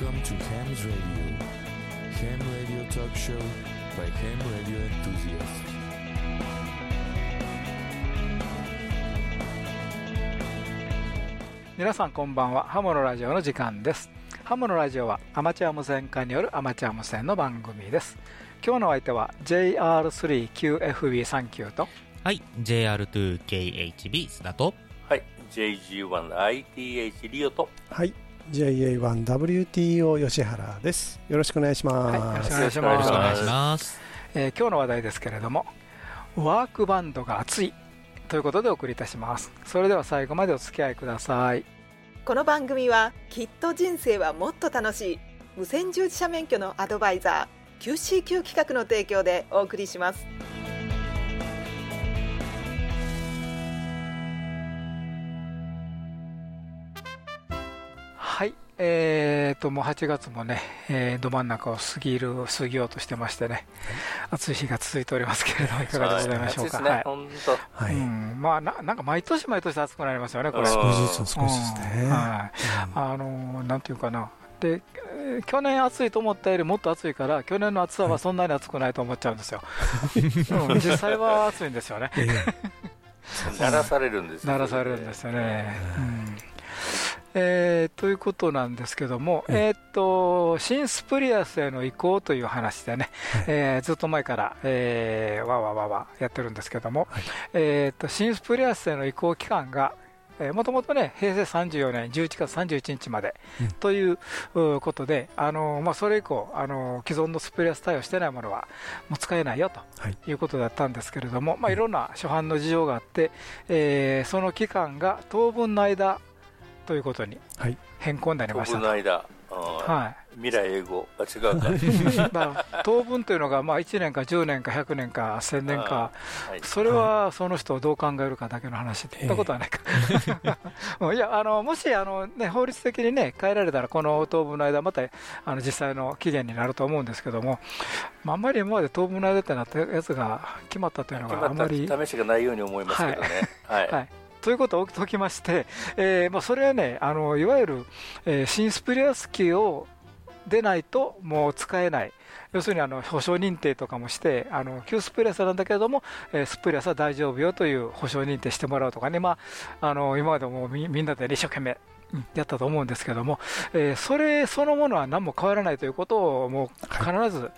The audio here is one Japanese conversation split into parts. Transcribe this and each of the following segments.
Welcome to Ham's Radio. Ham Radio Talk Show by Ham Radio Enthusiasts. 皆さんこんばんはハモのラジオの時間ですハモのラジオはアマチュア無線化によるアマチュア無線の番組です今日の相手は JR3QFB39 とはい JR2KHB 須田とはい、JG1ITH リオと、はい、JA1WTO 吉原です。よろしくお願いします。はいよろしくお願いします。えー今日の話題ですけれどもワークバンドが熱いということでお送りいたします。それでは最後までお付き合いください。この番組はきっと人生はもっと楽しい無線従事者免許のアドバイザー QCQ 企画の提供でお送りしますはい。えーともう8月もね、えーど真ん中を過ぎる過ぎようとしてましてね、暑い日が続いておりますけれどもいかがでございましょうか、暑いですね、はい。本当。はい。うん、まあななんか毎年毎年暑くなりますよね、これ。うん。少しずつ少しずつね。うん。はい。あのなんていうかな。で、えー去年暑いと思ったよりもっと暑いから、去年の暑さはそんなに暑くないと思っちゃうんですよ。うん。実際は暑いんですよね。え 鳴らされるんですよ。鳴らされるんですよね。うんえーということなんですけども、ええ。ーっと新スプリアスへの移行という話でね、はい。えーずっと前から、えーわわわわやってるんですけども、はい。えーっと新スプリアスへの移行期間が、もともとね、平成34年11月31日までうん。といううことで、あのまあ、それ以降、あの既存のスプリアス対応してないものはもう使えないよとはい。いうことだったんですけれども、まあ、いろんな諸般の事情があって、えーその期間が当分の間ということにはい変更になりま飛したと。ぶの間、うんはい未来英語、あ、違うか。当分というのがまあ1年か10年か100年か1000年か、はいそれはその人をどう考えるかだけの話で、ええそんなことはないか。うんいやあのもしあの、ね、法律的に、ね、変えられたら、この当分の間、またあの実際の期限になると思うんですけども、まあ、あんまり今まで当分の間ってなったやつが決まったというのがあんまり。試しがないように思いますけどね。はい。はいということを置きときまして、えーまあ、それはね、あのいわゆる、えー新スプリアス機をでないともう使えない、要するにあの保証認定とかもして、あの旧スプリアスなんだけれども、えースプリアスは大丈夫よという保証認定してもらうとかね、まあ、あの今までもみみんなで、ね、一生懸命。うんやったと思うんですけども、えーそれそのものは何も変わらないということをもう必ず、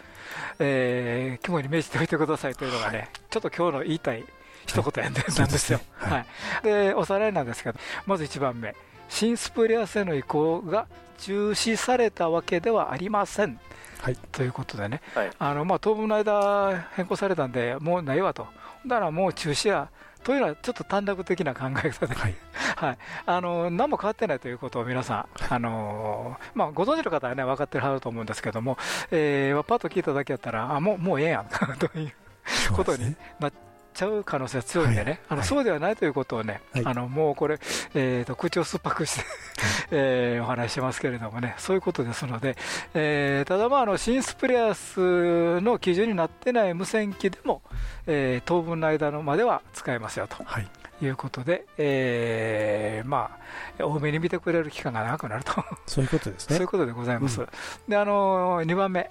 えー肝に銘じておいてくださいというのがね、ちょっと今日の言いたい一言やんでなんですよ。はい。でおさらいなんですけど、まず1番目、新スプリアスへの移行が中止されたわけではありません。はい。ということでね、はい。あのまあ、当分の間変更されたんで、もうないわと、だからもう中止やというのはちょっと短絡的な考え方で、はい。はい、あの何も変わってないということを皆さん、あのまあ、ご存知の方はね、分かってるはずと思うんですけども、えーパッと聞いただけやったら、あもうもうええやんということになっちゃう可能性が強いんでね、はいあのはいそうではないということをね、はいあのもうこれ、えーと、口を酸っぱくして、えーお話ししますけれどもね、そういうことですので、えーただ、まあ、あの新スプレアスの基準になってない無線機でも、えー当分の間のまでは使えますよと。はい。いうことで、えーまあ、多めに見てくれる期間が長くなると、そういうことですねそういう。ことでございます。うで、あの2番目、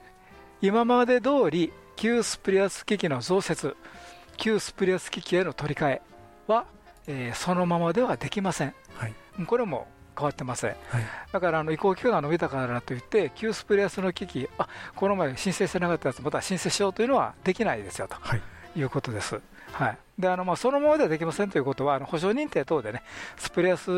今まで通り、旧スプリアス機器の増設、旧スプリアス機器への取り替えは、えーそのままではできません。はい。これも変わってません。はい。だからあの移行期間が伸びたからといって、旧スプリアスの機器、あこの前申請してなかったやつ、また申請しようというのはできないですよと。はい。いうことです。はい、であのまあそのままではできませんということは、あの保証認定等でね、スプレアス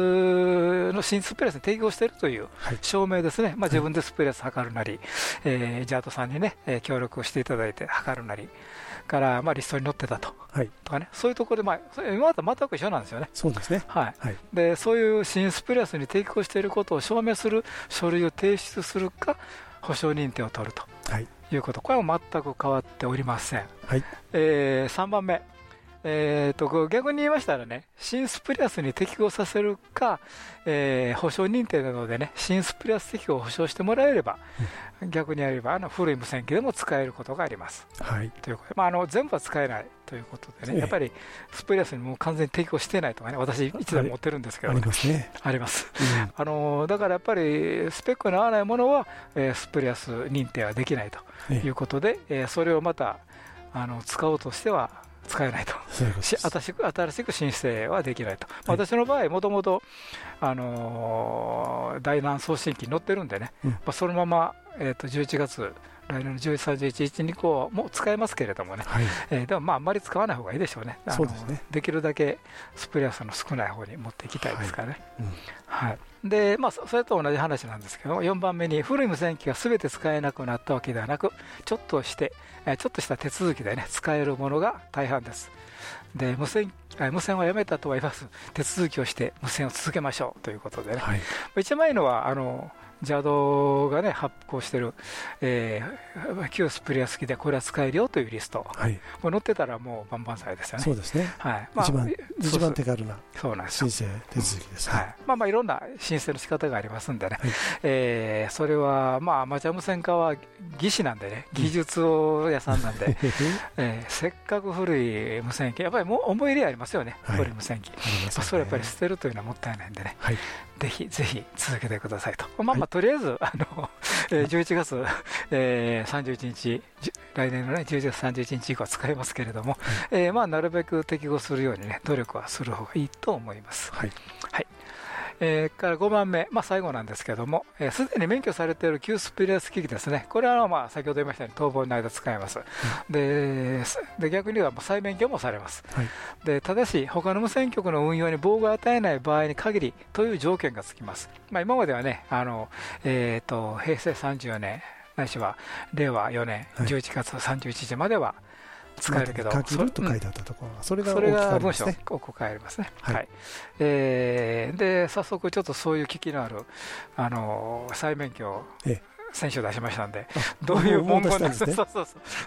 の新スプレアスに提供しているというはい証明ですね、まあ、自分でスプレアス測るなり、えージャートさんにね、えー協力をしていただいて測るなり、から、まあ、リストに載ってたとはい。とかね、そういうところで、まあ、今までと全く一緒なんですよね。そうですね。はいはい。でそういう新スプレアスに提供していることを証明する書類を提出するか、保証認定を取るとはい。いうこと、これは全く変わっておりません。はい。えー3番目、えー、と逆に言いましたらね、新スプリアスに適合させるか、えー、保証認定などでね、新スプリアス適合を保証してもらえれば、うん、逆にやればあの古い無線機でも使えることがあります。はい、ということで、まあ、あの全部は使えないということでね、やっぱりスプリアスにもう完全に適合してないとかね、私、一台持ってるんですけど、ね、ありますね。あります、うん、あのだからやっぱり、スペックの合わないものは、えー、スプリアス認定はできないということで、えー、それをまたあの使おうとしては、使えないと、新しく新しく申請はできないと、はい、私の場合、もともと、あのー、大南送信機に乗ってるんでね、うん、まあ、そのまま、えー、と11月、来年の10月31日にこうも使えますけれどもね、はい、えー、でもまああんまり使わない方がいいでしょうね、そうですね。できるだけスプレー数の少ない方に持っていきたいですからね。はい、うん。はい。でまあ、それと同じ話なんですけど、4番目に古い無線機がすべて使えなくなったわけではなく、ちょっとして、ちょっとした手続きで、ね、使えるものが大半です。で無線無線はやめたとは言わず、手続きをして無線を続けましょうということでね、はい、一番いいのはあの JAD がね、発行してる、えー、旧スプレー付きでこれは使えるよというリスト、はい、もう載ってたらもう万々歳ですよね。そうですね。はい。まあ、一番、一番手軽なそうなん申請手続きです、はい。まあまあいろんな申請の仕方がありますんでね、はい、えー、それはまあアマチュア無線化は技師なんでね、技術を屋さんなんで、えー、せっかく古い無線機、やっぱりもう思い入れありますよね、はい、古い無線機。ね、それやっぱり捨てるというのはもったいないんでね。はいぜひぜひ続けてくださいと、まあまあ、とりあえず、あの えー、11月、えー、31日、来年の、ね、11月31日以降は使えますけれども、はい、えー、まあ、なるべく適合するように、ね、努力はする方がいいと思います。はい、はいえー、から5番目、まあ、最後なんですけども、す、えー、で、に免許されている旧スピリアス機器ですね、これはまあ先ほど言いましたように、逃亡の間使えます、うん、でで逆には再免許もされます、はい、でただし、他の無線局の運用に妨害を与えない場合に限りという条件がつきます。まあ、今まではね、あのえーと、平成34年、ないしは令和4年11月31日までは、はい使えるけど、書きると書いてあったところ、それがそれが文章をこ変えますね。はい、えー、で早速ちょっとそういう危機のあるあの再免許を、選手出しましたんで、どういう文言で、ね、そうそうそう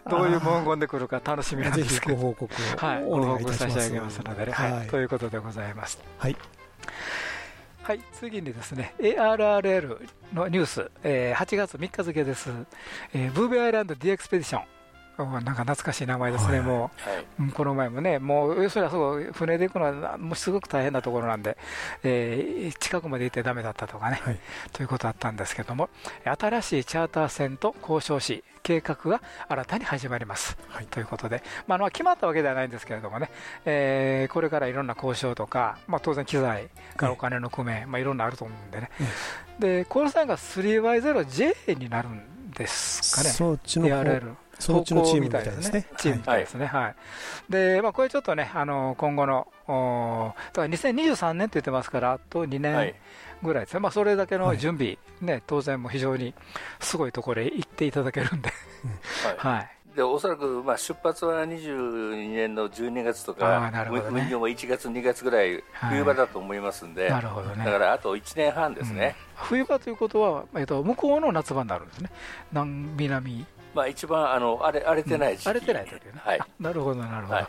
どういう文言で来るか楽しみなんですけど、ご報告を、はい、ご報告差し上げますので、ね、はい、ということでございます。はい。はい、次にですね、ARRL のニュース、えー、8月3日付です、えー、ブーベアイランド D エクスペディション、なんか懐かしい名前ですね、もう、この前もね、もう要するにあそこ、船で行くのはもうすごく大変なところなんで、えー、近くまで行ってだめだったとかね、はい、ということあったんですけども、新しいチャーター船と交渉し、計画が新たに始まります、はい、ということで、まあ、決まったわけではないんですけれどもね、えー、これからいろんな交渉とか、まあ、当然機材からお金の工面、まあ、いろんなあると思うんでね、でコールサインが 3Y0J になるんですかね、そっちの方そのうちのチームみたいですね。チームみたいですね。はい。で、まあ、これちょっとね、あの、今後の、おだから2023年って言ってますから、あと2年ぐらいですね。まあ、それだけの準備、ね、当然も非常にすごいところへ行っていただけるんで。はい。でおそらくまあ出発は22年の12月とか、運用は1月、2月ぐらい、冬場だと思いますんで、なるほどね、だからあと1年半ですね、冬場ということは、えっと、向こうの夏場になるんですね、南南まあ、一番あの荒れ荒れてない時期、荒れてない時ね、はい、なるほど、なるほど、はい、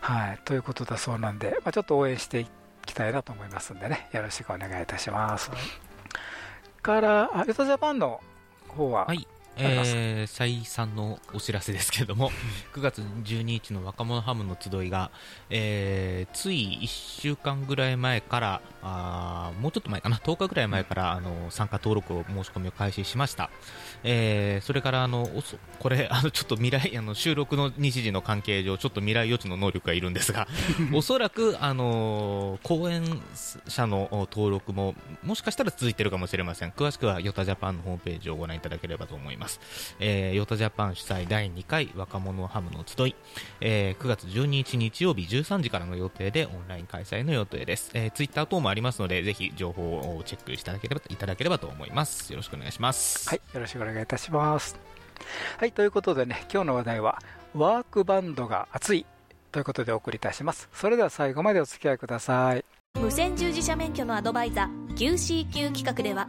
はい、ということだそうなんで、まあ、ちょっと応援していきたいなと思いますんでね、よろしくお願いいたします。はい、から、あヨタジャパンの方は、はいえー、再三のお知らせですけれども、9月12日の若者ハムの集いが、えー、つい1週間ぐらい前からあ、もうちょっと前かな、10日ぐらい前からあの参加登録を申し込みを開始しました。えー、それからあのこれあのちょっと未来あの収録の日時の関係上ちょっと未来予知の能力がいるんですが おそらくあの講演者の登録ももしかしたら続いているかもしれません。詳しくはヨタジャパンのホームページをご覧いただければと思います、えー、ヨタジャパン主催第2回若者ハムの集い、えー、9月12日日曜日13時からの予定でオンライン開催の予定です、えー、ツイッター等もありますのでぜひ情報をチェックしていただければいただければと思いますよろしくお願いしますはいよろしくお願いいたします。はい、ということでね、今日の話題は、ワークバンドが熱いということでお送りいたします。それでは最後までお付き合いください。無線従事者免許のアドバイザー QCQ 企画では、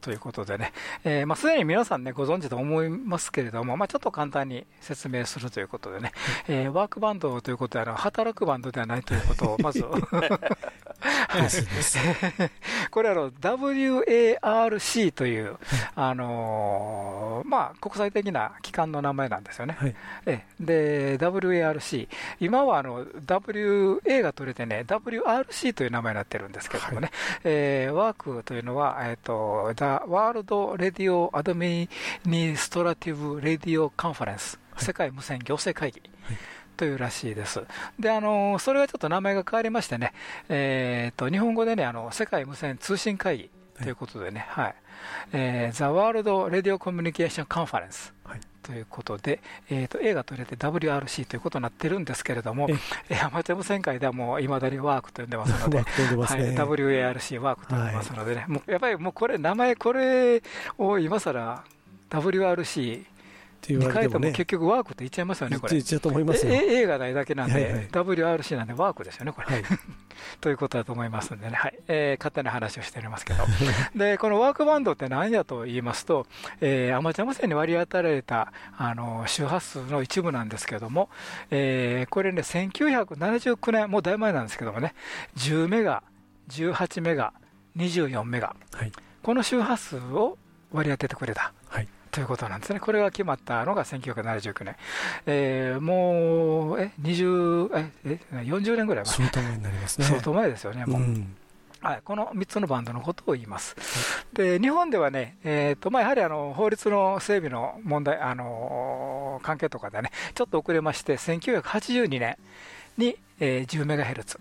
ということでね、えー、まあ、すでに皆さんね、ご存知と思いますけれども、まあ、ちょっと簡単に説明するということでね、えー、ワークバンドということで、あの働くバンドではないということを、まず これあの、WARC という、あのー、まあ、国際的な機関の名前なんですよね。はい、えで、WARC、今はあの WA が取れてね、WRC という名前になってるんですけどもね、はい、えー、 WARC というのは、えっ、ー、と、 World Radio Administrative Radio Conference、世界無線行政会議。というらしいです。で、あの、それがちょっと名前が変わりましてね、えっ、ー、と、日本語でね、あの、世界無線通信会議ということでね、はい、はい、えー、The World Radio Communication Conference、はい。ということで、えーと、映画と入れて WRC ということになってるんですけれども、えアマチュア無線界ではもういまだにワークと呼んでますので、ね。はい、WARC ワークと呼んでますのでね、はい、もうやっぱりもうこれ、名前、これを今更 WRC って言われても、ね、結局、ワークって言っちゃいますよね、これ。言っちゃうと思いますよ。映画ないだけなんで、はいはい、WRC なんでワークですよね、これ。はい、ということだと思いますんでね、はい。えー、勝手な話をしておりますけど、でこのワークバンドって何やと言いますと、えー、アマチュア無線に割り当てられたあの周波数の一部なんですけれども、えー、これね、1979年、もうだいぶ前なんですけどもね、10メガ、18メガ、24メガ、はい、この周波数を割り当ててくれた。はいということなんですね。これが決まったのが1979年。えー、もう、え、20、え、え40年ぐらい前。相当前になりますね。相当前ですよね、もう。うんはい、この3つのバンドのことを言います。で日本ではね、えーとまあ、やはりあの法律の整備の問題、あの関係とかでね、ちょっと遅れまして、1982年にえー、10メガヘルツ。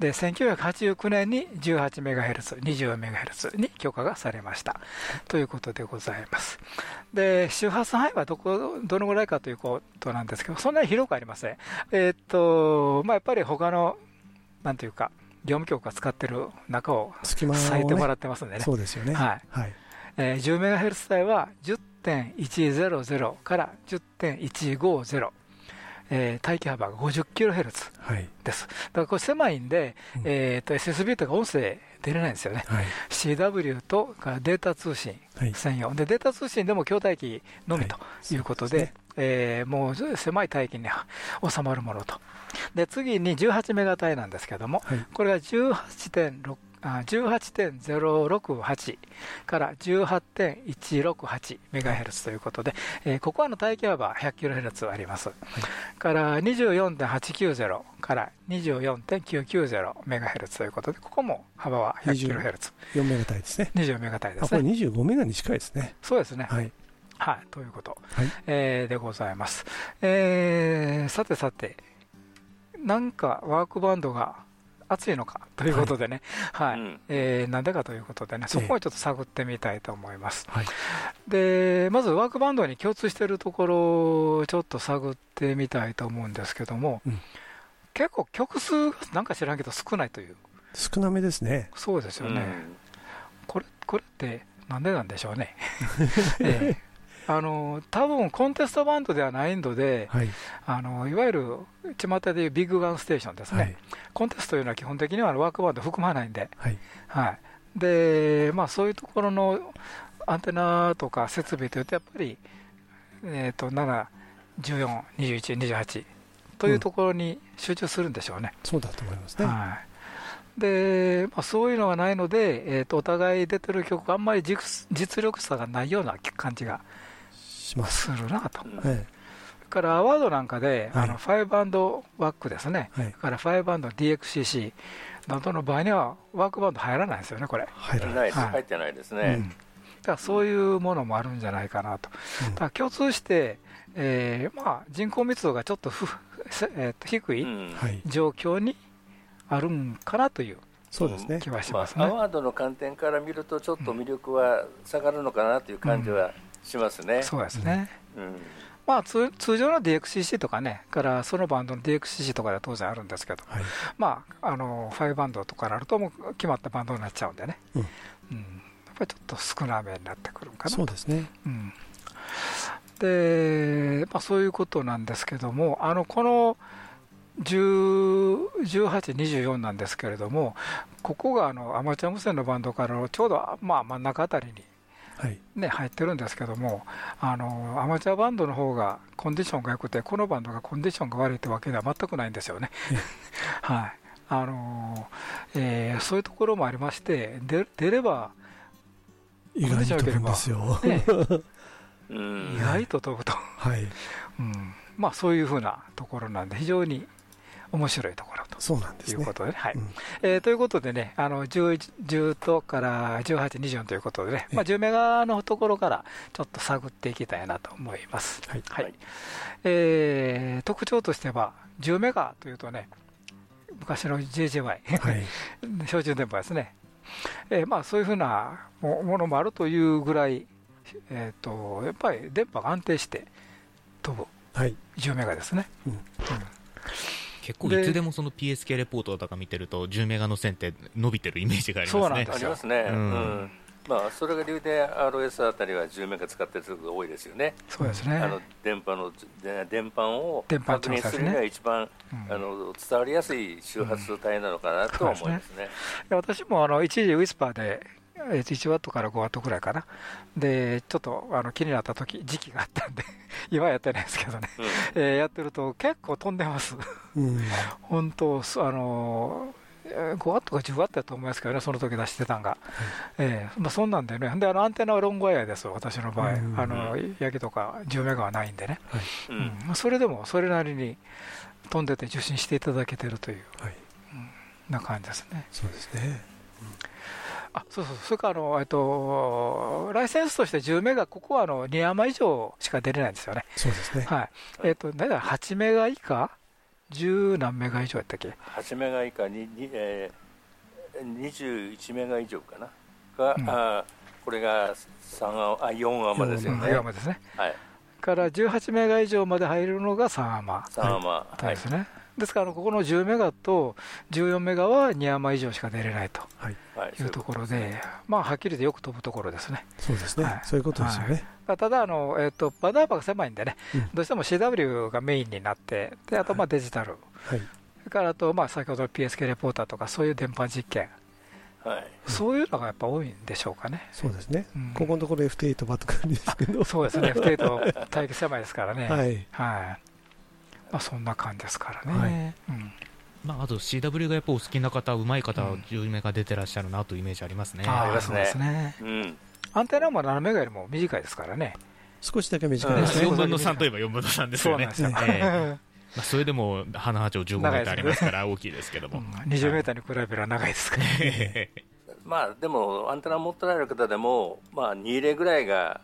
で、1989年に18メガヘルツ、24メガヘルツに許可がされました。ということでございます。で、周波数範囲はどこ、どのぐらいかということなんですけど、そんなに広くありません。えー、っと、まあ、やっぱり他の、なんていうか、業務局が使ってる中を割いてもらってますんでね。そうですよね。はい。はい、えー、10メガヘルツ帯は10.100から10.150。えー、待機幅が 50kHz です、はい、だからこれ狭いんで、うん、えーと、SSB とか音声出れないんですよね、はい、CW とデータ通信専用、はい、でデータ通信でも筐体機のみとい。うことで、はいでね、えー、もう狭い帯域に収まるものと、で次に18メガ帯なんですけども、これが18.6 18.068から18.168メガヘルツということで、えー、ここはの帯域幅100キロヘルツあります。はい、から24.890から24.990メガヘルツということで、ここも幅は100キロヘルツ。4メガ帯ですね。24メガ帯ですね。これ25メガに近いですね。そうですね。はい。はい、ということ、はいえー、でございます。えー、さてさて、なんかワークバンドが暑いのかということでね、はい、はい、えー、なんでかということでね、そこをちょっと探ってみたいと思います。はい、でまずワークバンドに共通しているところをちょっと探ってみたいと思うんですけども、うん、結構曲数がなんか知らんけど少ないという。少なめですね。そうですよね。うん、これこれってなんでなんでしょうね。えーあの多分コンテストバンドではないので、はい、あのいわゆる巷でいうビッグガンステーションですね、はい、コンテストというのは基本的にはワークバンド含まないんで、はい、はい、でまあ、そういうところのアンテナとか設備というと、やっぱり、えーと、7、14、21、28というところに集中するんでしょうね。うん、そうだと思いますね。はい。でまあ、そういうのがないので、えーと、お互い出てる曲があんまり実力差がないような感じがします。るなと。はい、からアワードなんかで、はい、あの5ワックですね、はい、から5 DXCC などの場合には、ワークバンド入らないですよね、これ。入らない。です、入ってないですね。うん、だからそういうものもあるんじゃないかなと。うん、だ共通して、えーまあ、人口密度がちょっとふ、えー、と低い。状況にあるんかなという。そうですね。気はしますね、まあ、アワードの観点から見ると、ちょっと魅力は下がるのかなという感じはしますね。そうですね。うん。まあ、通常の DXCC とかね、からそのバンドの DXCC とかでは当然あるんですけど、はい、まあ、あの5バンドとかなると、もう決まったバンドになっちゃうんでね、うん、うん、やっぱりちょっと少なめになってくるかなそうですね。うん。でまあ、そういうことなんですけども、あのこの18、24なんですけれども、ここがあのアマチュア無線のバンドからちょうど、まあ、真ん中あたりにね、入ってるんですけどもあの、アマチュアバンドの方がコンディションが良くて、このバンドがコンディションが悪いってわけでは全くないんですよね。はい。あのえー、そういうところもありまして、出出れば、意外と飛ぶんですよ。ね、意外と飛ぶと、はい。うん。まあ、そういうふうなところなんで、非常に面白いところとそうなんです、ね、いうことで、はい。えー、ということでね、あの 10, 10とから18、24ということでね、まあ、10メガのところからちょっと探っていきたいなと思います。はい。はい。えー、特徴としては、10メガというとね、昔の JJY、はい、標準電波ですね、えーまあ、そういうふうなものもあるというぐらい、えーと、やっぱり電波が安定して飛ぶ、はい、10メガですね。うん、うん結構いつでもその PSK レポートとか見てると、10メガの線って伸びてるイメージがありますね。ありますね。うん、まあ、それが理由で RS あたりは10メガ使ってるところが多いですよね。そうですね。あの電波の電波を確認するには一番、あの伝わりやすい周波数帯なのかなと思いますね。すね私もあの一時ウィスパーで1ワットから5ワットくらいかな、でちょっとあの気になった時時期があったんで 今やってないですけどね、うん、えー、やってると結構飛んでます、うん、本当、あの5ワットか10ワットだと思いますけどね、その時出してたんが、はい、えー、まあ、そんなんでね、であのアンテナはロングワイヤーです私の場合、うん、あの焼きとか10メガはないんでね、はい、うん、それでもそれなりに飛んでて受信していただけてるという、はい、うん、な感じですね。そうですね、あそうそう、それからあの、えっと、ライセンスとして10メガ、ここはあの2山以上しか出れないんですよね。そうですね。はい。えっと、だから8メガ以下、10何メガ以上やったっけ ?8 メガ以下に、にえー、21メガ以上かな？が、うん、あこれが3あ4アマですよね。4アマですね。はい。から18メガ以上まで入るのが3アマ。3アマ。ですね。はいですから、ここの10メガと14メガは2山以上しか出れないというところで、まあ、はっきりとよく飛ぶところですね。そうですね、はい、そういうことですよね。はい、ただあの、えーと、バナーバが狭いんでね、うん、どうしても CW がメインになって、であとまあデジタル、はい、それからあとまあ先ほどの PSK レポーターとか、そういう電波実験。はい、そういうのがやっぱ多いんでしょうかね。そうですね。うん、ここのところ F8 ばっかりですけど。そうですね。F8 体積狭いですからね。はい。はい。まあ、そんな感じですからね。はいうんまあ、あと CW がやっぱお好きな方、うまい方は10メガ出てらっしゃるなというイメージありますね。ありますね。うん、アンテナも7メガよりも短いですからね。少しだけ短いですね。4分の3といえば4分の3ですよね。そうなんですよ。まあ、それでも花波長15メーターありますから大きいですけども、うん、20メーターに比べれば長いですからね まあでもアンテナ持ってられる方でも、まあ、2入れぐらいが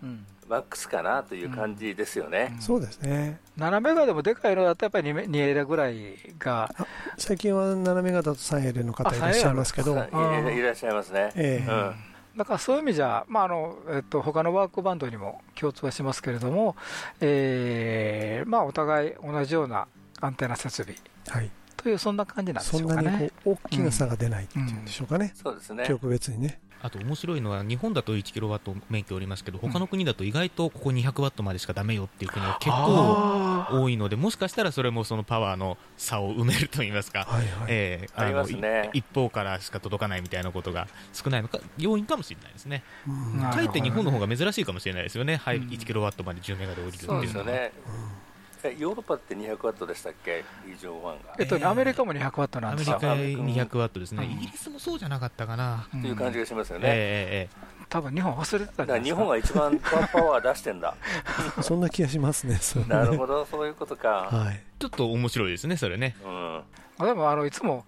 マックスかなという感じですよね、うん、そうですね。7メガでもでかいのだとやっぱり 2, 2エレぐらいが。最近は7メガだと3エレの方いらっしゃいますけど。いらっしゃいますね、えー、うん。だからそういう意味じゃ、まああのえっと他のワークバンドにも共通はしますけれども、えーまあ、お互い同じようなアンテナ設備、はい、というそんな感じなんでしょうかね。そんなに大きな差が出ないっていうんでしょうかね、そうですね。曲別にね。あと面白いのは日本だと1キロワット免許おりますけど他の国だと意外とここ200ワットまでしかだめよっていう国が結構多いのでもしかしたらそれもそのパワーの差を埋めるといいますか、えあの、ね、一方からしか届かないみたいなことが少ないのか要因かもしれないですね。かえって日本の方が珍しいかもしれないですよね、はい、1キロワットまで10メガで降りるっていうのは。ね ヨーロッパって200ワットでしたっけ、リージョン1が。えっと、ね、アメリカも200ワットなんですアメリカ200ワットですね、イギリスもそうじゃなかったかな。という感じがしますよね。えー、えー、多分日本忘れてたじゃ日本が一番パワー出してんだ。そんな気がしますね。なるほど、そういうことか。はい。ちょっと面白いですね、それね。うん。でもあのいつも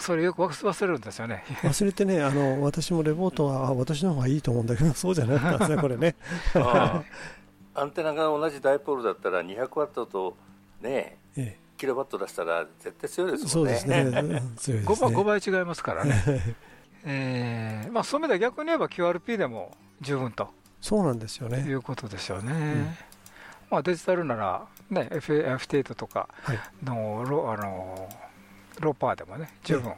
それよく忘れるんですよね忘れてね、あの私もレポートは私の方がいいと思うんだけど、そうじゃなかったんですね、これね。アンテナが同じダイポールだったら200ワットとねええ、キロワット出したら絶対強いですもんね。そうですね。強いですね 5, 倍違いますからね。えーまあ、そういう意味では逆に言えば QRP でも十分とそうなんですよねいうことですよね。うん、まあ、デジタルなら、ね、FT8 とかのロ,、はい、あのローパーでもね、十分、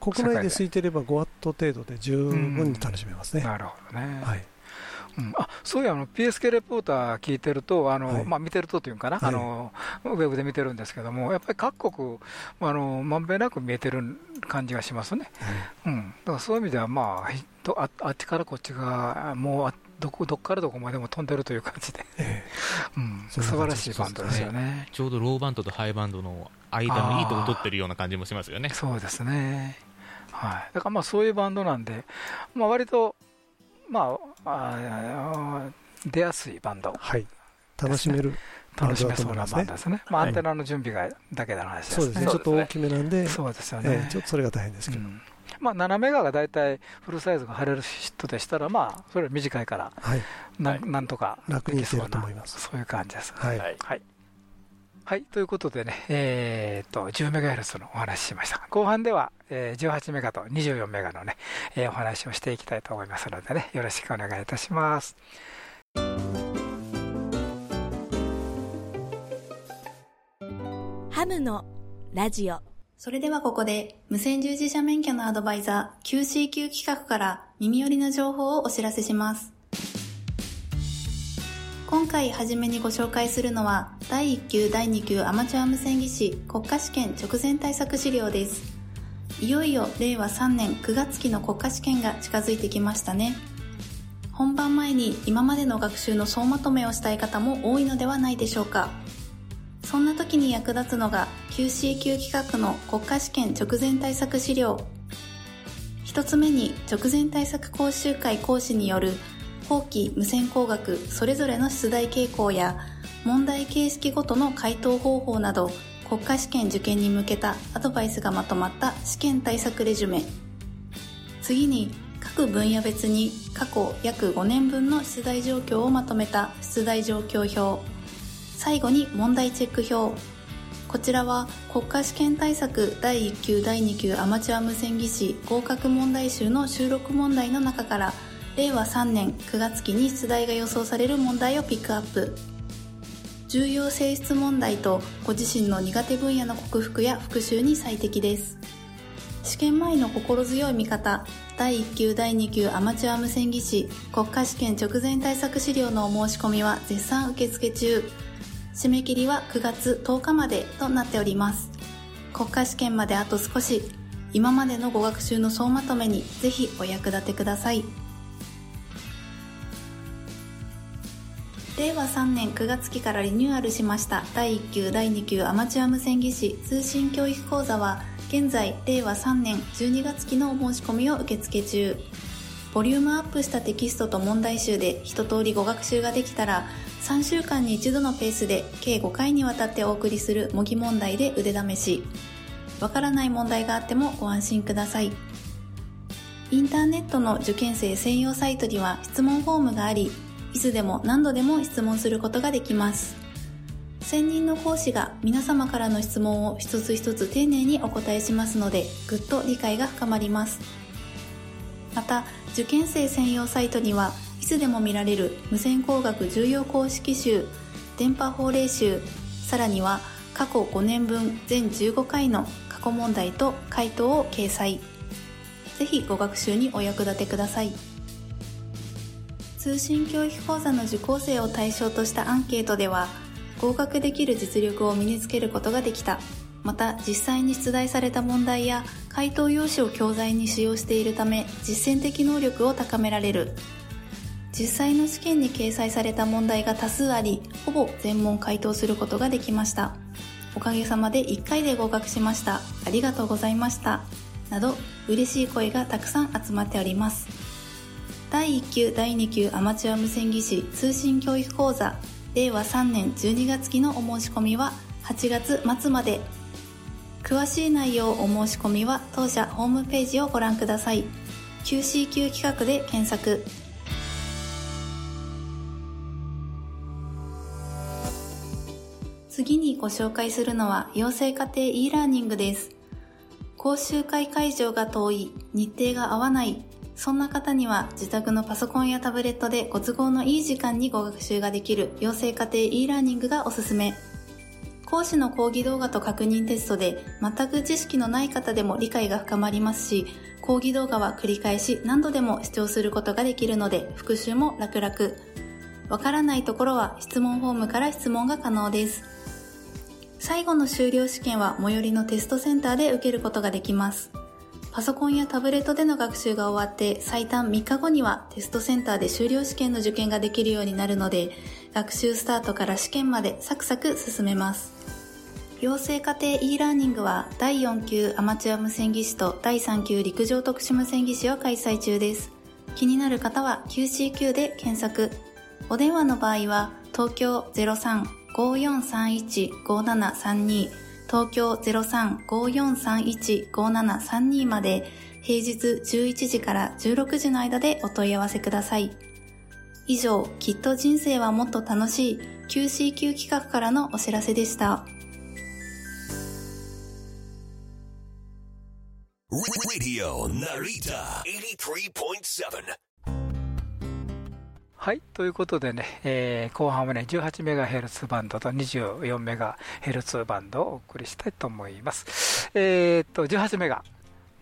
国内で空いてれば5ワット程度で十分に楽しめますね。なるほどね、はいうん、あそういうあの PSK レポーター聞いてると、あの、はい、まあ、見てるとというかな、はい、あの、ウェブで見てるんですけども、やっぱり各国、あのまんべんなく見えてる感じがしますね、はい、うん、だからそういう意味では、まあ、ああっちからこっちが、もうどこどこからどこまでも飛んでるという感じで、えー、うん、素晴らしいバンドですよね、ちょうどローバンドとハイバンドの間のいいとこ取ってるような感じもしますよね。そうですね。はい、だからまあそういうバンドなんで、まあ割と、まあ、あ出やすいバンド、はい、楽しめる、楽しめそうなバンドですね、まあ、アンテナの準備がだけの話ですね、そうですね、ちょっと大きめなんで、そうですよね、ちょっとそれが大変ですけど。まあ、7メガが大体フルサイズが貼れる人でしたら、まあ、それは短いから、はい、ななんとか楽にいけると思います。そういう感じです、はい、はいはい、ということでね、えー、と10メガヘルツのお話ししました。後半では、えー、18メガと24メガのね、えー、お話をしていきたいと思いますのでね、よろしくお願いいたします。ハムのラジオ。それではここで、無線従事者免許のアドバイザー QCQ 企画から耳寄りの情報をお知らせします。今回初めにご紹介するのは第1級第2級アマチュア無線技師国家試験直前対策資料です。いよいよ令和3年9月期の国家試験が近づいてきましたね。本番前に今までの学習の総まとめをしたい方も多いのではないでしょうか。そんな時に役立つのが QC 級企画の国家試験直前対策資料。一つ目に直前対策講習会講師による後期無線工学それぞれの出題傾向や問題形式ごとの回答方法など国家試験受験に向けたアドバイスがまとまった試験対策レジュメ。次に各分野別に過去約5年分の出題状況をまとめた出題状況表。最後に問題チェック表。こちらは国家試験対策第1級第2級アマチュア無線技師合格問題集の収録問題の中から令和3年9月期に出題が予想される問題をピックアップ。重要性質問題とご自身の苦手分野の克服や復習に最適です。試験前の心強い味方。第1級第2級アマチュア無線技師。国家試験直前対策資料のお申し込みは絶賛受付中。締め切りは9月10日までとなっております。国家試験まであと少し。今までのご学習の総まとめにぜひお役立てください。令和3年9月期からリニューアルしました。第1級第2級アマチュア無線技師。通信教育講座は現在令和3年12月期のお申し込みを受付中。ボリュームアップしたテキストと問題集で一通りご学習ができたら3週間に1度のペースで計5回にわたってお送りする模擬問題で腕試し。わからない問題があってもご安心ください。インターネットの受験生専用サイトには質問フォームがありいつでも何度でも質問することができます。専任の講師が皆様からの質問を一つ一つ丁寧にお答えしますので、ぐっと理解が深まります。また、受験生専用サイトには、いつでも見られる無線工学重要公式集、電波法令集、さらには過去5年分全15回の過去問題と回答を掲載。ぜひご学習にお役立てください。通信教育講座の受講生を対象としたアンケートでは合格できる実力を身につけることができた。また実際に出題された問題や回答用紙を教材に使用しているため実践的能力を高められる。実際の試験に掲載された問題が多数ありほぼ全問回答することができました。おかげさまで1回で合格しました。ありがとうございました。など嬉しい声がたくさん集まっております。第1級第2級アマチュア無線技師通信教育講座。令和3年12月期のお申し込みは8月末まで。詳しい内容お申し込みは当社ホームページをご覧ください。QCQ 企画で検索。次にご紹介するのは養成家庭 e ラーニングです。講習会会場が遠い日程が合わないそんな方には自宅のパソコンやタブレットでご都合のいい時間にご学習ができる養成家庭 e ラーニングがおすすめ。講師の講義動画と確認テストで全く知識のない方でも理解が深まりますし、講義動画は繰り返し何度でも視聴することができるので復習も楽々。わからないところは質問フォームから質問が可能です。最後の修了試験は最寄りのテストセンターで受けることができます。パソコンやタブレットでの学習が終わって最短3日後にはテストセンターで修了試験の受験ができるようになるので学習スタートから試験までサクサク進めます。養成家庭 e ラーニングは第4級アマチュア無線技師と第3級陸上特殊無線技師を開催中です。気になる方は QCQ で検索。お電話の場合は東京03-5431-5732東京03-5431-5732まで平日11時から16時の間でお問い合わせください。以上、きっと人生はもっと楽しい QCQ 企画からのお知らせでした。Radio Narita 83.7はい、ということでね、えー、後半はね、18MHz バンドと 24MHz バンドをお送りしたいと思います。えー、っと、18メガ。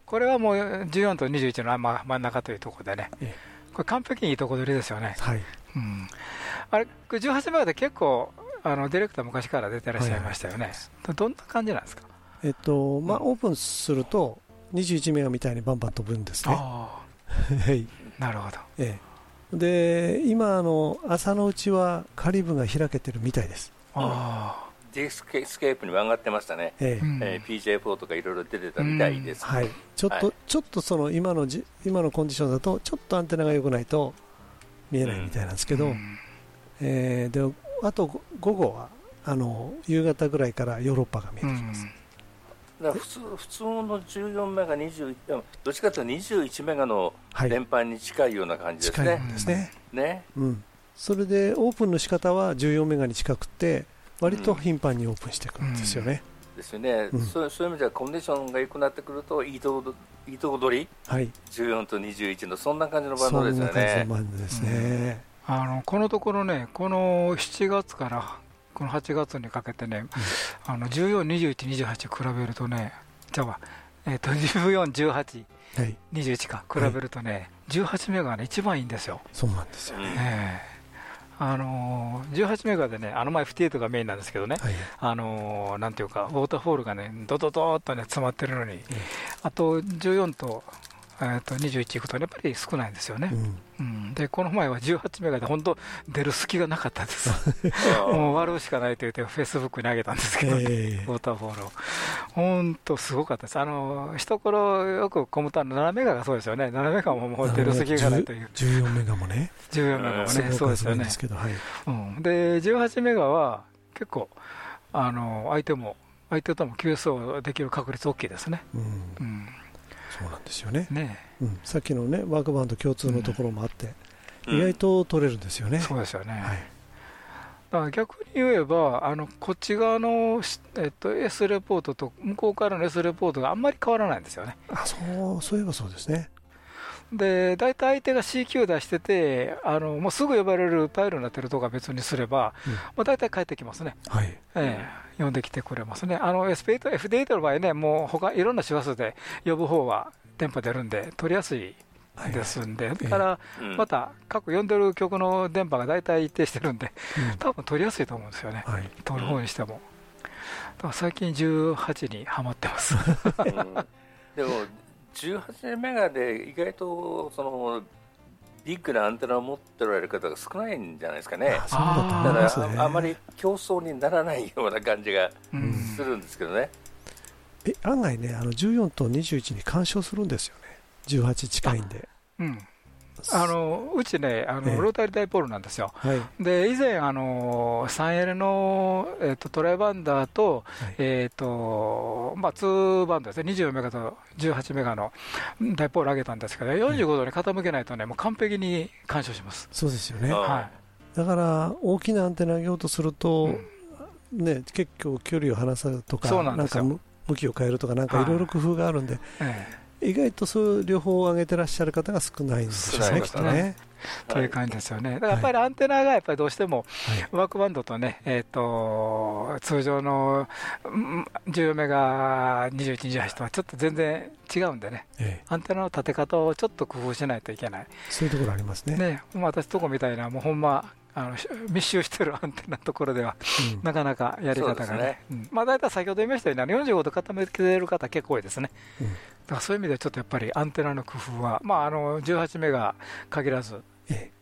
これはもう14と21の真ん中というところでね、これ完璧にいいとこ取りですよね。はい。うん。あれ、18メガで結構、あのディレクター昔から出てらっしゃいましたよね。はい、どんな感じなんですか？えっと、まあ、オープンすると、21メガみたいにバンバン飛ぶんですね。はい、なるほど、ええ、で今あの、朝のうちはカリブが開けてるみたいです。あ DX スケープにも上がってましたね、ええ。えー、PJ4 とかいろいろ出てたみたいです、はい、ちょっと、はい、ちょっとその今のじ今のコンディションだと、ちょっとアンテナが良くないと見えないみたいなんですけど、うん、えー、であと午後はあの夕方ぐらいからヨーロッパが見えてきます。うんだ普通普通の14メガ21どっちかというと21メガの電波に近いような感じですね。はい、ですね。ね、うん。それでオープンの仕方は14メガに近くて割と頻繁にオープンしていくんですよね。うん、ですよね、うん、そうそういう意味ではコンディションが良くなってくると移動移動取り、はい、14と21のそんな感じのバンドですよね。そんな感じのバンドですね。あのこのところね、この7月からこの8月にかけてね、あの14、21、28比べるとね、じゃあ、えー、と14、18、はい、21か、比べるとね、はい、18メガが、ね、一番いいんですよ。そうなんですよね。えー、あのー、18メガでね、あの前 FT8 がメインなんですけどね、はい、あのー、なんていうか、ウォーターフォールがね、ドドドーっとね、詰まってるのに、あと14とえと21いくとやっぱり少ないんですよね、うん、うん、でこの前は18メガで本当、出る隙がなかったです、もう割るしかないと言って、フェイスブックに上げたんですけど、ね、え。ー、ウォーターフォールを、本当、すごかったです、あの一頃よくコムタン7メガがそうですよね、7メガももう出る隙がないという、14メガもね、14メガもね、そうですよね、はい。うん、で18メガは結構、あの相手も、相手とも QSO できる確率大きいですね。うん、うんそうなんですよね。ね、うん、さっきのねワークバンド共通のところもあって、うん、意外と取れるんですよね、そうですよね、はい、だから逆に言えばあのこっち側の、えっと、S レポートと向こうからの S レポートがあんまり変わらないんですよね。あそうそういえばそうですねで大体相手が CQ 出しててあのもうすぐ呼ばれるパイルになってるとか別にすれば、うん、もう大体帰ってきますね、はい。えー、呼んできてくれますね、あの SP8、FD8 の場合ね、もう他いろんな周波数で呼ぶ方は電波出るんで、取りやすいですんで、はい。はい、だからまた各呼んでる曲の電波が大体一定してるんで、うん、多分取りやすいと思うんですよね、はい、取る方にしても。だから最近18にはまってます。でも18メガで意外とそのビッグなアンテナを持っておられる方が少ないんじゃないですかね。だからあまり競争にならないような感じがするんですけどね。え案外ねあの14と21に干渉するんですよね。18近いんで。うん。あのうちね、あのロータリーダイポールなんですよ、はい、で以前、あの 3L の、えーと、トライバンダーと,、はい。えーとまあ、2バンドですね、24メガと18メガのダイポール上げたんですけど、45度に傾けないとね、もう完璧に干渉します。そうですよね、はい、だから大きなアンテナ上げようとすると、うん、ね、結構距離を離すとか、なんか向きを変えるとか、なんかい。ろいろ工夫があるんで。はいええ意外とそう両方上げてらっしゃる方が少ないんですよね、きっとね。という感じですよね。だからやっぱりアンテナがやっぱりどうしても、ワークバンドとね、えっ、と、通常の14メガ21、28とはちょっと全然違うんでね、アンテナの立て方をちょっと工夫しないといけない。そういうところありますね。ね、私とこみたいな、もうほんま、あの密集してるアンテナのところでは、うん、なかなかやり方がね、ね。うん、まあ、大体先ほど言いましたように、45度固めてる方、結構多いですね、うん、だからそういう意味ではちょっとやっぱりアンテナの工夫は、まあ、あの18メガ限らず、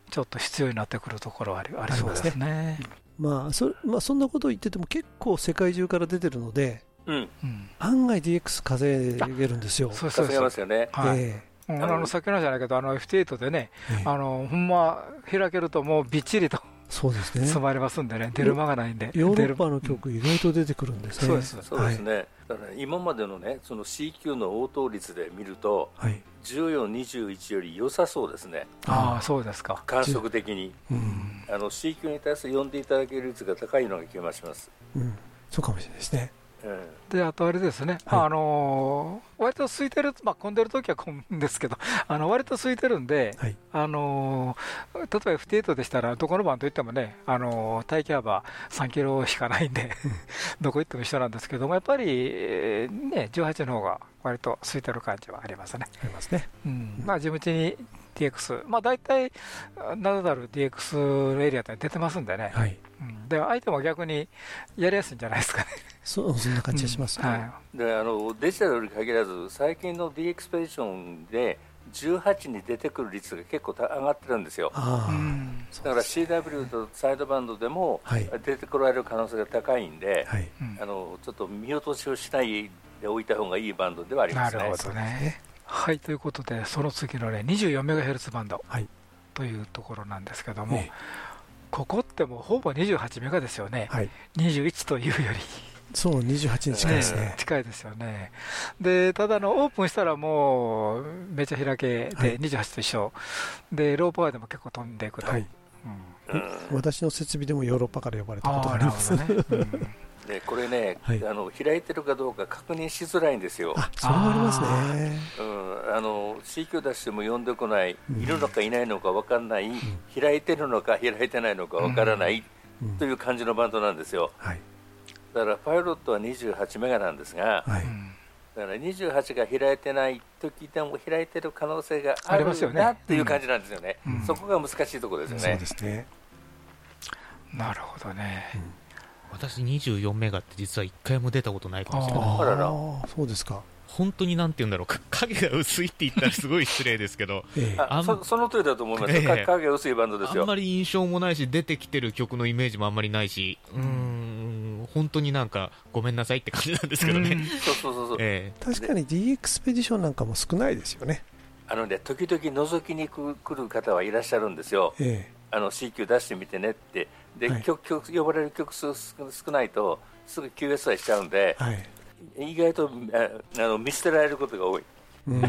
ちょっと必要になってくるところはありありそうですね。まあそまあ、そんなことを言ってても結構世界中から出てるので、うん、案外 DX 稼げるんですよ。そうそう稼げますよね。はい、えーあのさっきのじゃないけど、あの F8 でね、あのほんま開けるともうびっちりとそうですね。積まれますんでね、出る間がないんで。ヨーロッパの曲、意外と出てくるんですね。そうですそうですね。だから今までのね、その C 級の応答率で見ると、はい、14、21より良さそうですね。ああ、そうですか。観測的に。うん、あの C 級に対して呼んでいただける率が高いのが気がします。うん、そうかもしれないですね。であとあれですね、はい、あのー、割と空いてる、まあ、混んでる時は混むんですけど、あの割と空いてるんで、はい、あのー、例えば F8 でしたら、どこの番といってもね、あのー、待機幅3キロしかないんで、どこ行っても一緒なんですけども、やっぱり、ね、18の方が割と空いてる感じはありますね。ありますね。うん、まあ、地道に DX、まあ、大体、名だたる DX エリアって出てますんでね、はい、うん、で相手も逆にやりやすいんじゃないですかね。そうそんな感じがします、ね、はい、であのデジタルに限らず最近の D エクスペディションで18に出てくる率が結構上がってるんですよ、だから CW とサイドバンドでも出てこられる可能性が高いんで、はい、あのちょっと見落としをしないでおいた方がいいバンドではありますね。なるほどね。はい。ということで、その次のね、24メガヘルツバンド、はい、というところなんですけども、ここってもうほぼ28メガですよね、はい、21というより。そう、28に近いですね。近いですよね。で、ただの、オープンしたらもう、めちゃ開けで28と一緒、はい、で、ローパワーでも結構飛んでいくと。はい。うん、私の設備でもヨーロッパから呼ばれたことがあります。ね。で これね、はい、あの開いてるかどうか確認しづらいんですよ。あそれもありますね。うん、あの C 級出しても呼んでこない、いるのかいないのか分かんない、うん、開いてるのか開いてないのか分からない、うん、という感じのバンドなんですよ。はい、だからパイロットは28メガなんですが、はい、だから28が開いてない時でも開いてる可能性があるなっていう感じなんですよね。そこが難しいところですよね。そうですね。なるほどね。私24メガって実は1回も出たことないかもしれない。あらら。そうですか。本当になんて言うんだろう。影が薄いって言ったらすごい失礼ですけど、ええ、あそその通りだと思います、ええ、影が薄いバンドですよ。あんまり印象もないし出てきてる曲のイメージもあんまりないし。うん本当になんかごめんなさいって感じなんですけどね、そうそうそうそう、ええ、確かに D エクスペディションなんかも少ないですよねあのね時々覗きに来る方はいらっしゃるんですよ、ええ、あの C 級出してみてねって。で、はい、曲曲呼ばれる曲数少ないとすぐ QSI しちゃうんで、はい、意外とあの見捨てられることが多い、うん、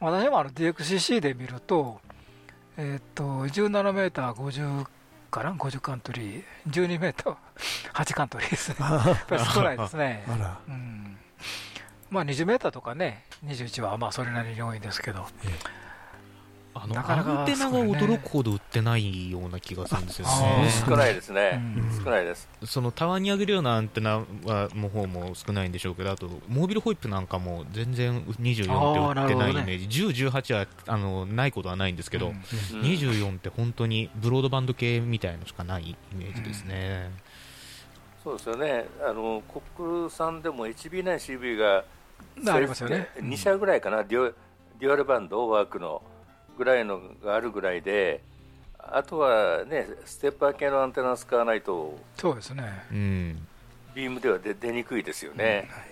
私もあの DXCC で見ると,、えー、っと17メーター50かな？50カントリー。12メーター8カントリーですね。少ないですね、うん。まあ、20メーターとかね。21はまあそれなりに多いんですけど、えーあのなかなかアンテナが驚くほど売ってないような気がするんですよね。少ないですね、うん、少ないです。そのタワーに上げるようなアンテナはの方も少ないんでしょうけど、あとモービルホイップなんかも全然24って売ってないイメージ、ね、10、18はあのないことはないんですけど、うん、24って本当にブロードバンド系みたいのしかないイメージですね。うん、そうですよね。あのコックさんでも HB9CV がありますよね。2社ぐらいかな、デュデュアルバンド、ワークの。ぐらいのがあるぐらいであとはねステッパー系のアンテナを使わないとそうですね、うん、ビームでは出出にくいですよね、はい、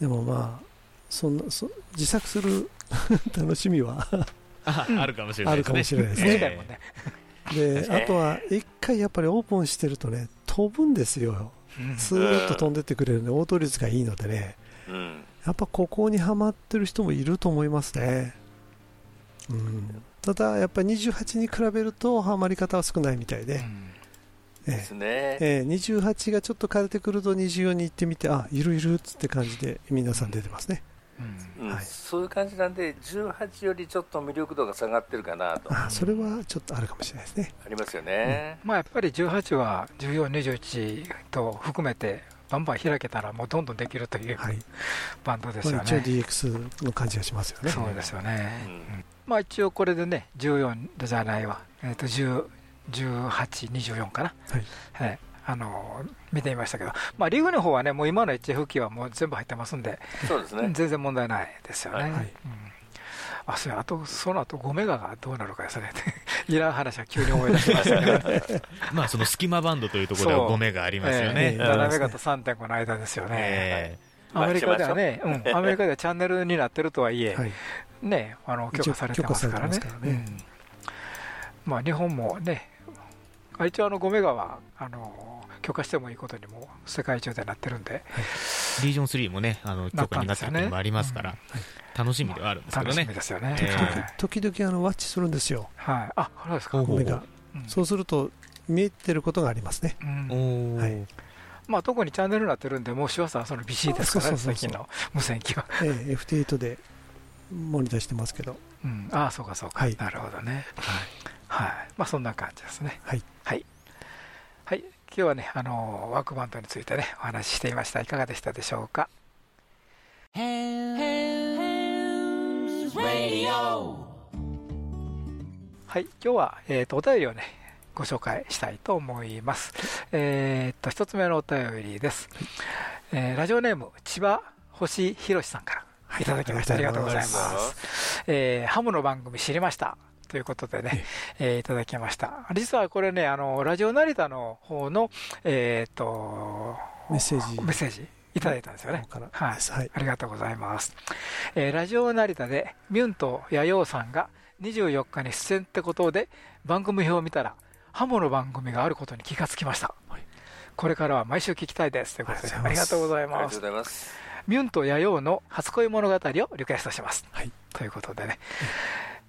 でもまあそんなそ自作する 楽しみはああるかもしれないですね。あるかもしれないですね。で、あとは一回やっぱりオープンしてるとね、飛ぶんですよ。スーッと飛んでってくれるんで、応答率がいいのでね、うん、やっぱここにはまってる人もいると思いますね。うん、ただ、やっぱり28に比べるとハマり方は少ないみたいで、ですね、えー、28がちょっと枯れてくると24に行ってみてあいるいるっつって感じで皆さん出てますね。うんはいそういう感じなんで、18よりちょっと魅力度が下がってるかなと、ああそれはちょっとあるかもしれないですね。りますよね。まあ、やっぱり18は14、21と含めて、バンバン開けたら、もうどんどんできるというはい。バンドですよまあ一応ね。DX の感じがしますよね。そうですよね。うんうんまあ、一応これでね、14じゃないわ、えー、と10 18、24かな、はい。はいあのー見てみましたけど、まあ、リーグの方はね、もう今の HF 機はもう全部入ってますんで、そうですね。全然問題ないですよね。はいうんあそうやあとその後5メガがどうなるかですね、いらん話は急に思い出しましたけど、まあその隙間バンドというところではそう5メガありますよえね。え7メガと3.5の間ですよね。えアメリカではね、う。ん、アメリカではチャンネルになってるとはいえ、はい。ね、あの許可されてますからね。ますからね。うん。まあ、日本もね、あ一応あの5メガはあの許可してもいいことにも世界中でなってるんで、ーリージョン3もね、あの許可になってるのもありますから、楽しみではあるんですけどね。楽しみ。ですよね。ええ。時々あのワッチするんですよ。はい、あそうですか、ほうほう目が。うん。そうすると見えてることがありますね。はいまあ、特にチャンネルになってるんで、もう手話さんはその BC ですからね、最近の無線機は。ええ FT8 でモニターしてますけど。うん、ああ、そうかそうか、はいなるほどね。はい、まあそんな感じですね。はい。はい。はい、今日はね、あのワークバンドについてね、お話ししていました。いかがでしたでしょうか？はい、今日は、えー、とお便りをね、ご紹介したいと思います。えー、と、一つ目のお便りです。えーラジオネーム、千葉星博さんからいただきました。ありがとうございます。えーハムの番組知りました。ということでね、えーいただきました。実はこれね、あの、ラジオ成田の方の、えっ、と、メッセージメッセージいただいたんですよね。はい。はい。ありがとうございます。えーラジオ成田でミュンと弥生さんが24日に出演ってことで番組表を見たらハモの番組があることに気がつきました。これからは毎週聞きたいですということでありがとうございますありがとうご。ざいます。ミュンと弥生の初恋物語をリクエストします。はい。ということでね、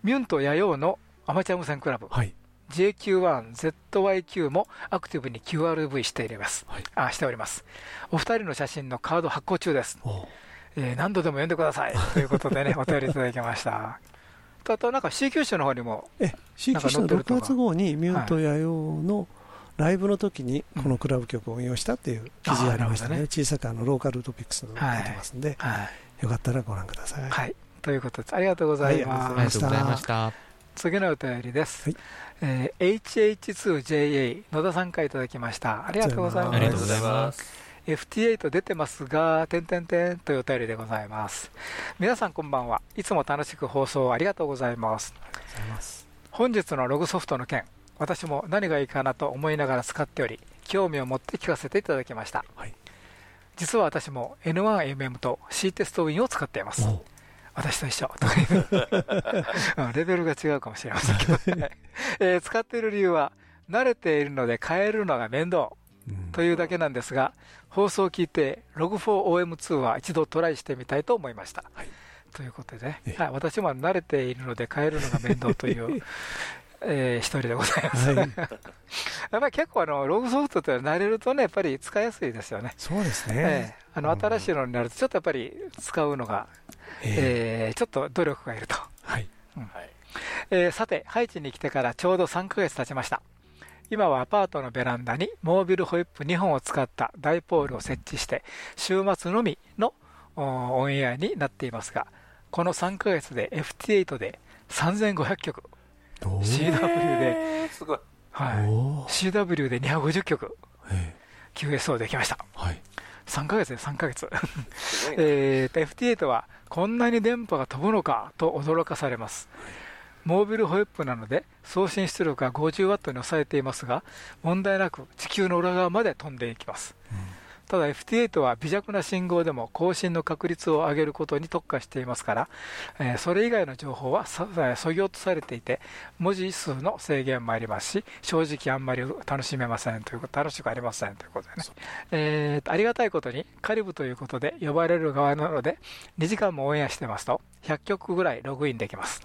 ミュンと弥生のアマチュア無線クラブ、はい。JQ1ZYQ もアクティブに QRV しています。はいあしております。お二人の写真のカード発行中です。おえー何度でも読んでくださいということでね、お便りいただきました。とあと、なんか C 九州の方にも、え、新規の6月号にミュンと弥生のライブの時にこのクラブ曲を引用したっていう記事がありましたね。あーなる小さくあのローカルトピックスの出てますんで、はい、よかったらご覧ください。はい、ということです。ありがとうございはいます。ありがとうございました。次のお便りです。はいえー HH2JA 野田さんからいただきました。ありがとうございます。ありがとうございます。FT8 出てますが、点々点というお便りでございます。皆さんこんばんは。いつも楽しく放送ありがとうございます。ます。本日のログソフトの件、私も何がいいかなと思いながら使っており、興味を持って聞かせていただきました。はい実は私も N1MM と C テストウィンを使っています。お私と一緒という うんレベルが違うかもしれませんけど、えー使っている理由は慣れているので変えるのが面倒うんというだけなんですが放送を聞いて Log4OM2 は一度トライしてみたいと思いました、はい。ということでね。え、え。はい、私も慣れているので変えるのが面倒という、えー一人でございます、はい。やっぱり結構あのログソフトって慣れるとねやっぱり使いやすいですよね。そうですえね。えあの新しいのになるとちょっとやっぱり使うのが、ええ。ーちょっと努力がいると。はい。はい。えーさて、ハイチに来てからちょうど3ヶ月経ちました。今はアパートのベランダにモービルホイップ2本を使ったダイポールを設置して、週末のみのおオンエアになっていますが、この3ヶ月で FT8 で3500曲、CW で、えーすごい。はい、CW で250曲、え QSO できました。えはい。3ヶ月で3ヶ月。えーと FT8 はこんなに電波が飛ぶのかと驚かされます。モービルホイップなので送信出力が 50W に抑えていますが問題なく地球の裏側まで飛んでいきます、ただ FT8 は微弱な信号でも更新の確率を上げることに特化していますから、えーそれ以外の情報はさえー削ぎ落とされていて文字数の制限もありますし正直あんまり楽しめませんということ楽しくありませんということでね。えーとありがたいことにカリブということで呼ばれる側なので2時間もオンエアしてますと100曲ぐらいログインできます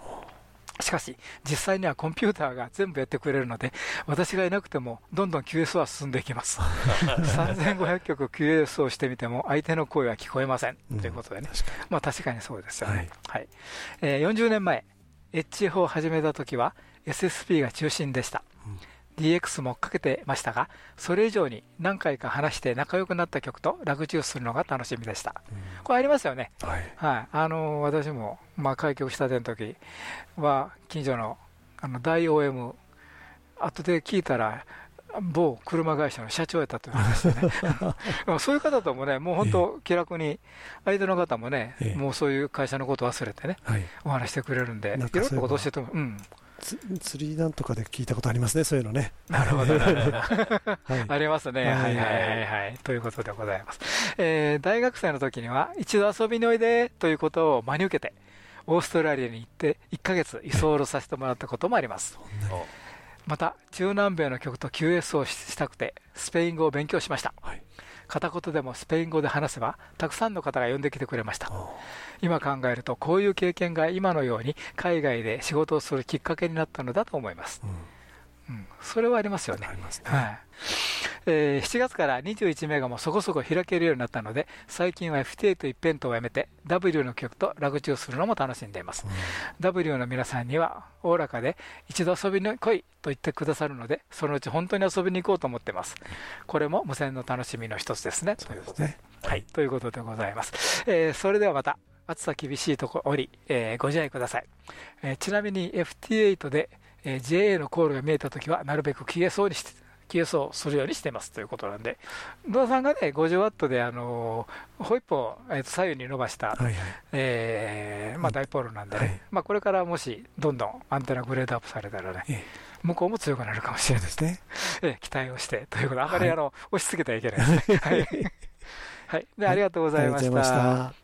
しかし、実際にはコンピューターが全部やってくれるので、私がいなくても、どんどん QS は進んでいきます。3500曲 QS をしてみても、相手の声は聞こえません。うんということでね。確かまあ確かにそうですよね。はいはいえー40年前、HF を始めた時は SSP が中心でした。うん DX もかけてましたが、それ以上に何回か話して仲良くなった曲とラグチューするのが楽しみでした。これありますよね。にはい。はい、あの私も、まあ、開局したての時は近所のあの大 OM 後で聞いたら某車会社の社長やったという話でね。そういう方ともねもう本当気楽に相手の方もね、ええ。もうそういう会社のことを忘れてねはい。お話してくれるんでいろんなこと教えてもう。ん。つ釣りなんとかで聞いたことありますねそういうのねなるほどなるほどはいありますね。ははいいはいはいはい。ということでございます。えー大学生の時には、一度遊びにおいでということを真に受けて、オーストラリアに行って1ヶ月居候させてもらったこともあります。また、中南米の曲と QS をしたくて、スペイン語を勉強しました。はい片言でもスペイン語で話せば、たくさんの方が呼んできてくれました。今考えると、こういう経験が今のように海外で仕事をするきっかけになったのだと思います。うん。うん、それはありますよね。ね。はい。えー7月から21メガもそこそこ開けるようになったので、最近は FTA と一辺倒をやめて、W の曲とラグチューするのも楽しんでいます。W の皆さんには、おおらかで、一度遊びに来いと言ってくださるので、そのうち本当に遊びに行こうと思ってます。これも無線の楽しみの一つですね。はい、ということでございます。えーそれではまた、暑さ厳しいところり、えーご自愛ください。えーちなみに FT8 で、えー JA のコールが見えたときは、なるべく消えそうにして、消えそうするようにしてます。ということなんで、野田さんがね、50ワットで、あのーホイップを、えーと左右に伸ばした、はいはい。えーまあ、ダイポールなんでね、はい。まあ、これからもし、どんどんアンテナグレードアップされたらね、え向こうも強くなるかもしれないです。ね。ええ期待をしてということで、あまり、はい。あの押し付けてはいけないですね。はい、はい、でありがとうございました。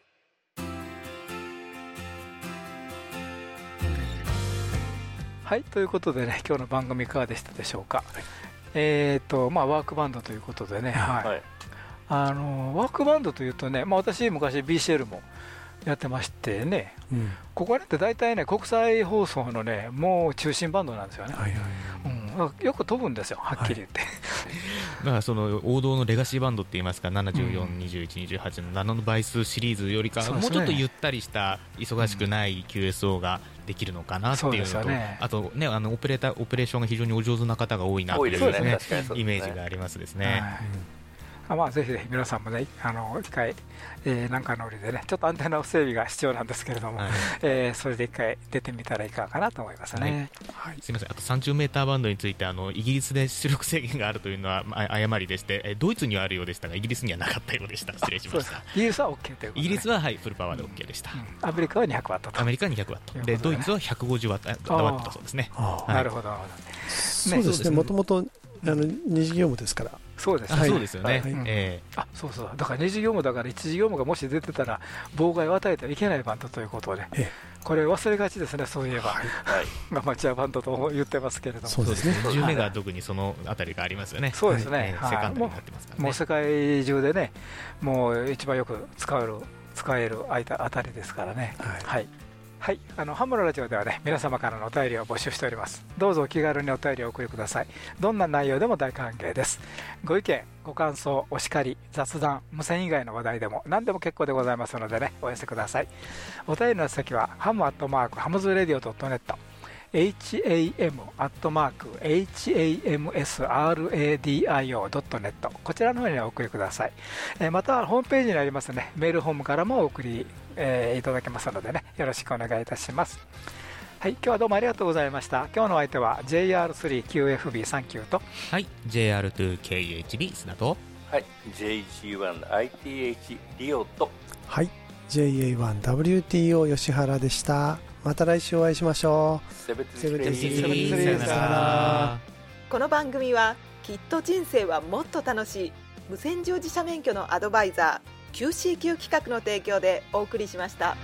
はい、ということでね、今日の番組いかがでしたでしょうか？えっ、と、まあ、ワークバンドということでね、はい。はいあのワークバンドというとね、まあ、私、昔 BCL もやってましてね、うんここらって大体ね、国際放送のね、もう中心バンドなんですよね。はいはいうん、よく飛ぶんですよ、はっきり言って。まあ、その王道のレガシーバンドって言いますか、う74、ん21、28の7の倍数シリーズよりかねもうちょっとゆったりした、忙しくない QSO ができるのかなっていうのと、ね。あとね、あのオペレーター、オペレーションが非常にお上手な方が多いなという多いね。イメージがありますですね。はいあまあ、ぜひぜひ皆さんもね、あの一回、えーなんかのりでね、ちょっとアンテナの整備が必要なんですけれども、はい。えーそれで一回出てみたらいかがかなと思いますね。すみません、あと30メーターバンドについてあのイギリスで出力制限があるというのはまあ誤りでして、えドイツにはあるようでしたがイギリスにはなかったようでした。失礼しそうです。ました。イギリスは OK ということで、イギリスははいフルパワーで OK でした。うん。アメリカは200ワットと。アメリカは200ワット、でということでね。ドイツは150ワットワットだそうですね。なるほど、なるほど。そうですね。もともとあの二次業務ですからそうですそうですよね。はい。えあそうそう、だから二次業務だから一次業務がもし出てたら、妨害を与えてはいけないバンドということで、えこれ忘れがちですね、そういえば、はい。アマチュアバンドと言ってますけれども、そうですね。10メガは特にそのあたりがありますよね。そうですね。はい。えセカンドになってますからね。もう世界中でね、もう一番よく使える、使えるあいたあたりですからね。はいはい。あのハムのラジオではね皆様からのお便りを募集しております。どうぞお気軽にお便りをお送りください。どんな内容でも大歓迎です。ご意見ご感想お叱り雑談無線以外の話題でも何でも結構でございますのでねお寄せください。お便りの先はハムアットマークハムズレディオ .net ham アットマーク hamsradio.net こちらの方にお送りください、えーまたはホームページにありますね。メールフォームからもお送り、えーいただけますのでね。よろしくお願いいたします。はい今日はどうもありがとうございました。今日のお相手は JR3QFB39 と。はい、JR2KHB 砂とはい JG1ITH リオと。はい JA1WTO 吉原でしたまた来週お会いしましょう。セブンティーさよなら。この番組はきっと人生はもっと楽しい。無線乗自社免許のアドバイザー QCQ 企画の提供でお送りしました。